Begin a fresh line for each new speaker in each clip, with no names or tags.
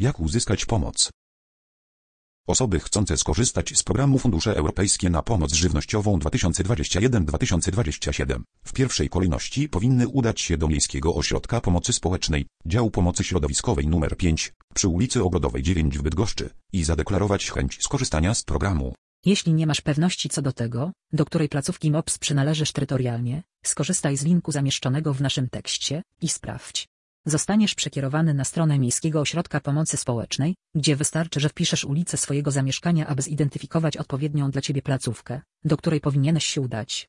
Jak uzyskać pomoc? Osoby chcące skorzystać z programu Fundusze Europejskie na Pomoc Żywnościową 2021-2027 w pierwszej kolejności powinny udać się do Miejskiego Ośrodka Pomocy Społecznej, Działu Pomocy Środowiskowej nr 5 przy ulicy Ogrodowej 9 w Bydgoszczy i zadeklarować chęć skorzystania z programu.
Jeśli nie masz pewności co do tego, do której placówki MOPS przynależysz terytorialnie, skorzystaj z linku zamieszczonego w naszym tekście i sprawdź. Zostaniesz przekierowany na stronę Miejskiego Ośrodka Pomocy Społecznej, gdzie wystarczy, że wpiszesz ulicę swojego zamieszkania, aby zidentyfikować odpowiednią dla Ciebie placówkę, do której powinieneś się udać.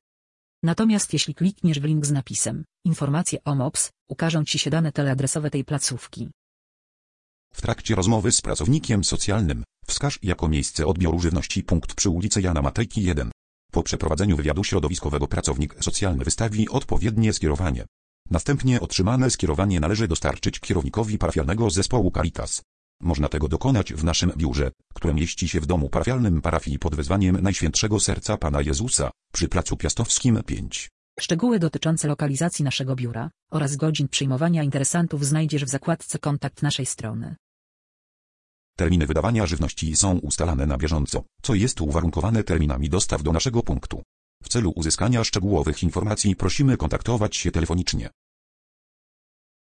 Natomiast jeśli klikniesz w link z napisem Informacje o MOPS, ukażą Ci się dane teleadresowe tej placówki.
W trakcie rozmowy z pracownikiem socjalnym, wskaż jako miejsce odbioru żywności punkt przy ulicy Jana Matejki 1. Po przeprowadzeniu wywiadu środowiskowego pracownik socjalny wystawi odpowiednie skierowanie. Następnie otrzymane skierowanie należy dostarczyć kierownikowi parafialnego zespołu Caritas. Można tego dokonać w naszym biurze, które mieści się w domu parafialnym parafii pod wezwaniem Najświętszego Serca Pana Jezusa, przy Placu Piastowskim 5.
Szczegóły dotyczące lokalizacji naszego biura oraz godzin przyjmowania interesantów znajdziesz w zakładce Kontakt naszej strony.
Terminy wydawania żywności są ustalane na bieżąco, co jest uwarunkowane terminami dostaw do naszego punktu. W celu uzyskania szczegółowych informacji prosimy kontaktować się telefonicznie.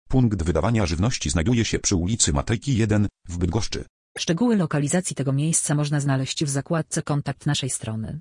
Punkt wydawania żywności znajduje się przy ulicy Matejki 1 w Bydgoszczy.
Szczegóły lokalizacji tego miejsca można znaleźć w zakładce Kontakt naszej strony.